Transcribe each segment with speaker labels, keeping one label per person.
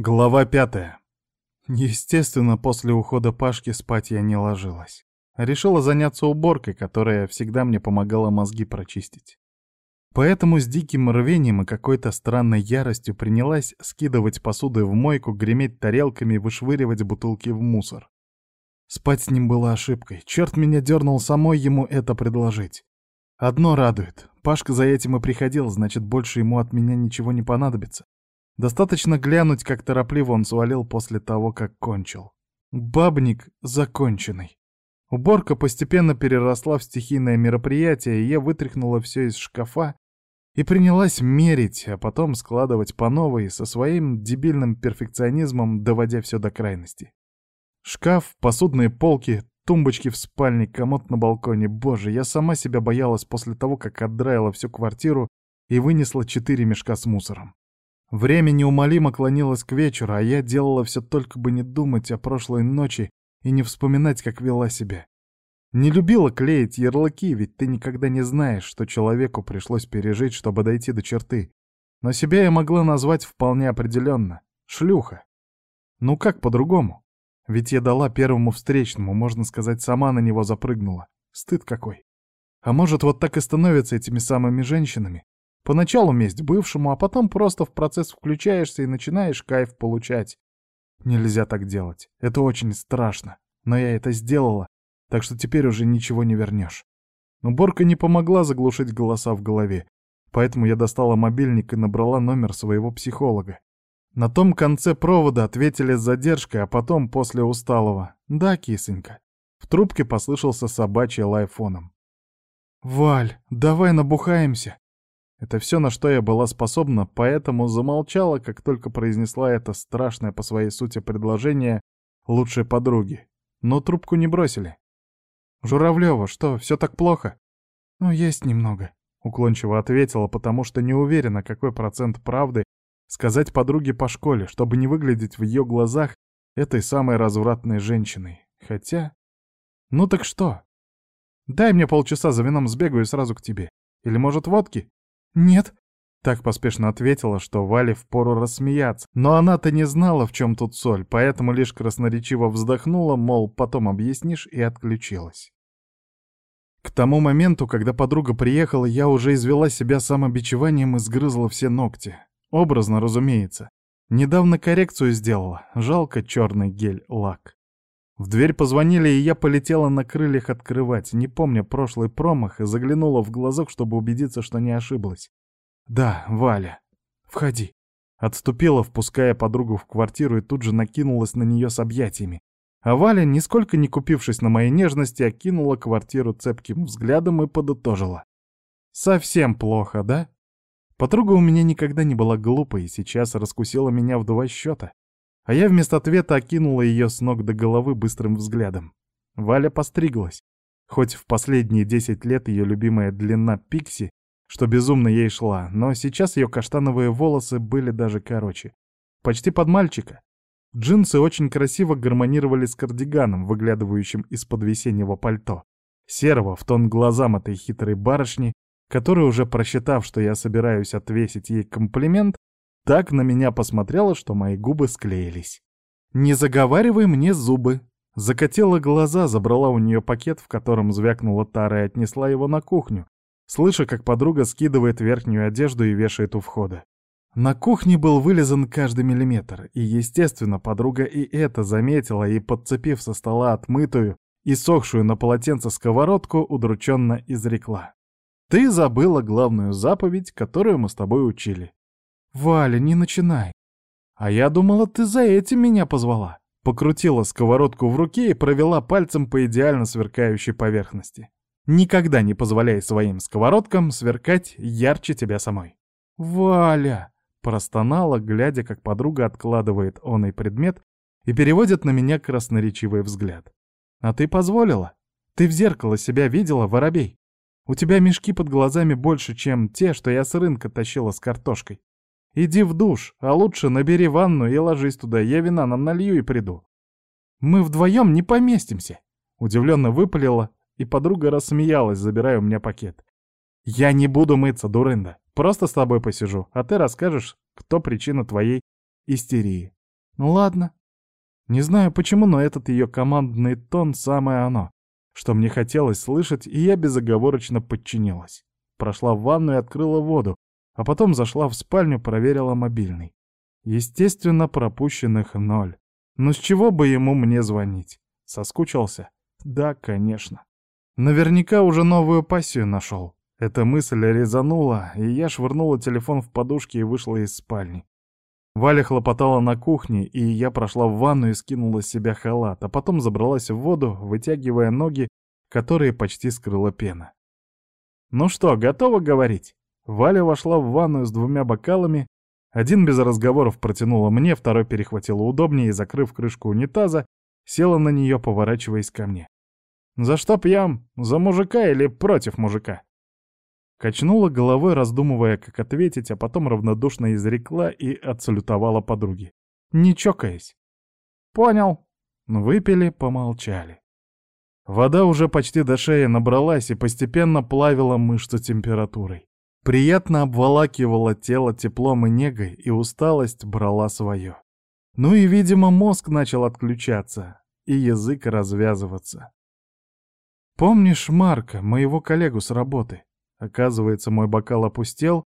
Speaker 1: Глава пятая. Естественно, после ухода Пашки спать я не ложилась. Решила заняться уборкой, которая всегда мне помогала мозги прочистить. Поэтому с диким рвением и какой-то странной яростью принялась скидывать посуду в мойку, греметь тарелками вышвыривать бутылки в мусор. Спать с ним было ошибкой. Черт меня дернул самой ему это предложить. Одно радует. Пашка за этим и приходил, значит, больше ему от меня ничего не понадобится. Достаточно глянуть, как торопливо он свалил после того, как кончил. Бабник законченный. Уборка постепенно переросла в стихийное мероприятие, и я вытряхнула все из шкафа и принялась мерить, а потом складывать по новой, со своим дебильным перфекционизмом, доводя все до крайности. Шкаф, посудные полки, тумбочки в спальне, комод на балконе. Боже, я сама себя боялась после того, как отдраила всю квартиру и вынесла четыре мешка с мусором. Время неумолимо клонилось к вечеру, а я делала все только бы не думать о прошлой ночи и не вспоминать, как вела себя. Не любила клеить ярлыки, ведь ты никогда не знаешь, что человеку пришлось пережить, чтобы дойти до черты. Но себя я могла назвать вполне определенно — шлюха. Ну как по-другому? Ведь я дала первому встречному, можно сказать, сама на него запрыгнула. Стыд какой. А может, вот так и становятся этими самыми женщинами? Поначалу месть бывшему, а потом просто в процесс включаешься и начинаешь кайф получать. Нельзя так делать. Это очень страшно. Но я это сделала, так что теперь уже ничего не вернешь. Уборка не помогла заглушить голоса в голове, поэтому я достала мобильник и набрала номер своего психолога. На том конце провода ответили с задержкой, а потом после усталого «Да, кисонька». В трубке послышался собачий лай фоном. «Валь, давай набухаемся!» Это все, на что я была способна, поэтому замолчала, как только произнесла это страшное по своей сути предложение лучшей подруги. Но трубку не бросили. «Журавлева, что, все так плохо?» «Ну, есть немного», — уклончиво ответила, потому что не уверена, какой процент правды сказать подруге по школе, чтобы не выглядеть в ее глазах этой самой развратной женщиной. Хотя... Ну так что? Дай мне полчаса за вином сбегаю сразу к тебе. Или, может, водки? «Нет», — так поспешно ответила, что Вале впору рассмеяться. Но она-то не знала, в чем тут соль, поэтому лишь красноречиво вздохнула, мол, потом объяснишь, и отключилась. К тому моменту, когда подруга приехала, я уже извела себя самобичеванием и сгрызла все ногти. Образно, разумеется. Недавно коррекцию сделала. Жалко черный гель-лак. В дверь позвонили, и я полетела на крыльях открывать, не помня прошлый промах, и заглянула в глазок, чтобы убедиться, что не ошиблась. «Да, Валя. Входи». Отступила, впуская подругу в квартиру, и тут же накинулась на нее с объятиями. А Валя, нисколько не купившись на моей нежности, окинула квартиру цепким взглядом и подытожила. «Совсем плохо, да?» Подруга у меня никогда не была глупой и сейчас раскусила меня в два счета. А я вместо ответа окинула ее с ног до головы быстрым взглядом. Валя постриглась. Хоть в последние десять лет ее любимая длина пикси, что безумно ей шла, но сейчас ее каштановые волосы были даже короче. Почти под мальчика. Джинсы очень красиво гармонировали с кардиганом, выглядывающим из-под весеннего пальто. Серого в тон глазам этой хитрой барышни, которая, уже просчитав, что я собираюсь отвесить ей комплимент, так на меня посмотрела, что мои губы склеились. «Не заговаривай мне зубы!» Закатила глаза, забрала у нее пакет, в котором звякнула тара и отнесла его на кухню, слыша, как подруга скидывает верхнюю одежду и вешает у входа. На кухне был вылезан каждый миллиметр, и, естественно, подруга и это заметила и, подцепив со стола отмытую и сохшую на полотенце сковородку, удрученно изрекла. «Ты забыла главную заповедь, которую мы с тобой учили. «Валя, не начинай!» «А я думала, ты за этим меня позвала!» Покрутила сковородку в руке и провела пальцем по идеально сверкающей поверхности. «Никогда не позволяй своим сковородкам сверкать ярче тебя самой!» «Валя!» — простонала, глядя, как подруга откладывает оный предмет и переводит на меня красноречивый взгляд. «А ты позволила? Ты в зеркало себя видела, воробей? У тебя мешки под глазами больше, чем те, что я с рынка тащила с картошкой. Иди в душ, а лучше набери ванну и ложись туда, я вина нам налью и приду. Мы вдвоем не поместимся. Удивленно выпалила, и подруга рассмеялась, забирая у меня пакет. Я не буду мыться, дурында. Просто с тобой посижу, а ты расскажешь, кто причина твоей истерии. Ну ладно. Не знаю почему, но этот ее командный тон самое оно, что мне хотелось слышать, и я безоговорочно подчинилась. Прошла в ванну и открыла воду, а потом зашла в спальню, проверила мобильный. Естественно, пропущенных ноль. Но с чего бы ему мне звонить? Соскучился? Да, конечно. Наверняка уже новую пассию нашел. Эта мысль резанула, и я швырнула телефон в подушки и вышла из спальни. Валя хлопотала на кухне, и я прошла в ванну и скинула с себя халат, а потом забралась в воду, вытягивая ноги, которые почти скрыла пена. «Ну что, готова говорить?» Валя вошла в ванную с двумя бокалами, один без разговоров протянула мне, второй перехватила удобнее и, закрыв крышку унитаза, села на нее, поворачиваясь ко мне. «За что пьем? За мужика или против мужика?» Качнула головой, раздумывая, как ответить, а потом равнодушно изрекла и отсалютовала подруге. Не чокаясь. «Понял». Выпили, помолчали. Вода уже почти до шеи набралась и постепенно плавила мышцу температурой. Приятно обволакивала тело теплом и негой, и усталость брала свое. Ну и, видимо, мозг начал отключаться, и язык развязываться. «Помнишь Марка, моего коллегу с работы?» Оказывается, мой бокал опустел,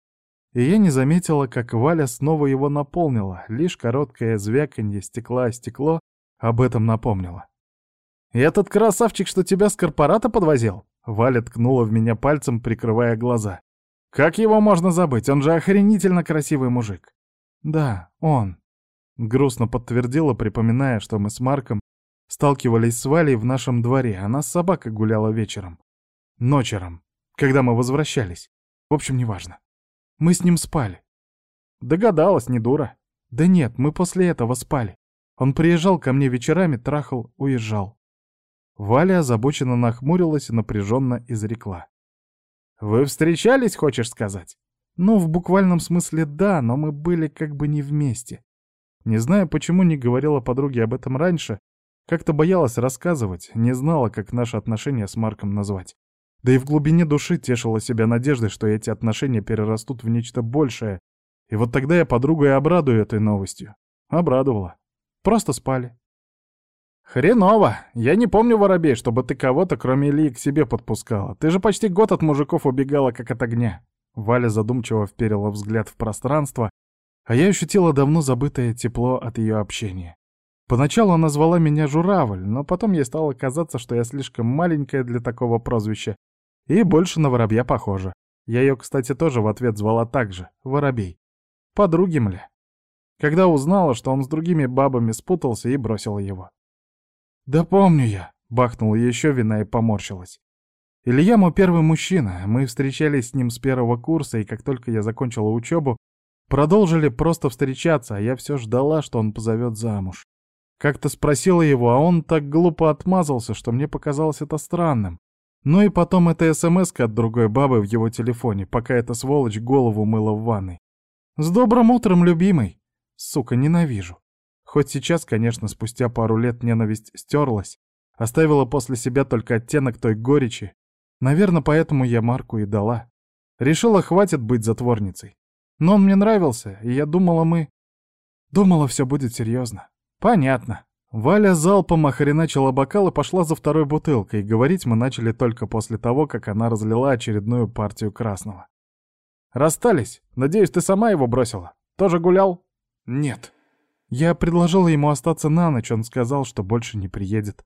Speaker 1: и я не заметила, как Валя снова его наполнила, лишь короткое звяканье стекла о стекло об этом напомнило. «И этот красавчик, что тебя с корпората подвозил?» Валя ткнула в меня пальцем, прикрывая глаза. «Как его можно забыть? Он же охренительно красивый мужик». «Да, он», — грустно подтвердила, припоминая, что мы с Марком сталкивались с Валей в нашем дворе, она с собакой гуляла вечером. Ночером когда мы возвращались. В общем, неважно. Мы с ним спали. Догадалась, не дура. Да нет, мы после этого спали. Он приезжал ко мне вечерами, трахал, уезжал. Валя озабоченно нахмурилась и напряженно изрекла. «Вы встречались, хочешь сказать?» «Ну, в буквальном смысле да, но мы были как бы не вместе. Не знаю, почему не говорила подруге об этом раньше, как-то боялась рассказывать, не знала, как наши отношения с Марком назвать. Да и в глубине души тешила себя надеждой, что эти отношения перерастут в нечто большее. И вот тогда я подругу и обрадую этой новостью. Обрадовала. Просто спали. «Хреново! Я не помню, Воробей, чтобы ты кого-то, кроме Ильи, к себе подпускала. Ты же почти год от мужиков убегала, как от огня». Валя задумчиво вперила взгляд в пространство, а я ощутила давно забытое тепло от ее общения. Поначалу она звала меня Журавль, но потом ей стало казаться, что я слишком маленькая для такого прозвища, и больше на воробья похожа. Я ее, кстати, тоже в ответ звала так же — воробей. Подруги мля. Когда узнала, что он с другими бабами спутался и бросила его. «Да помню я», — бахнула еще вина и поморщилась. Илья мой первый мужчина, мы встречались с ним с первого курса, и как только я закончила учебу, продолжили просто встречаться, а я все ждала, что он позовет замуж. Как-то спросила его, а он так глупо отмазался, что мне показалось это странным. Ну и потом эта смс от другой бабы в его телефоне, пока эта сволочь голову мыла в ванной. «С добрым утром, любимый!» Сука, ненавижу. Хоть сейчас, конечно, спустя пару лет ненависть стерлась, оставила после себя только оттенок той горечи. Наверное, поэтому я Марку и дала. Решила, хватит быть затворницей. Но он мне нравился, и я думала, мы... Думала, все будет серьезно. Понятно. Валя залпом охреначила бокал и пошла за второй бутылкой, говорить мы начали только после того, как она разлила очередную партию красного. «Расстались? Надеюсь, ты сама его бросила? Тоже гулял?» «Нет». Я предложила ему остаться на ночь, он сказал, что больше не приедет.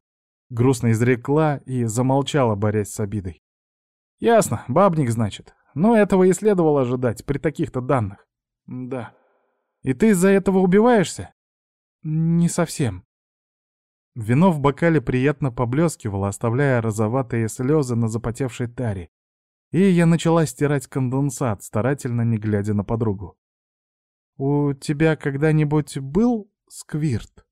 Speaker 1: Грустно изрекла и замолчала, борясь с обидой. «Ясно, бабник, значит. Но этого и следовало ожидать при таких-то данных». «Да». «И ты из-за этого убиваешься?» «Не совсем». Вино в бокале приятно поблескивало, оставляя розоватые слезы на запотевшей таре. И я начала стирать конденсат, старательно не глядя на подругу. «У тебя когда-нибудь был сквирт?»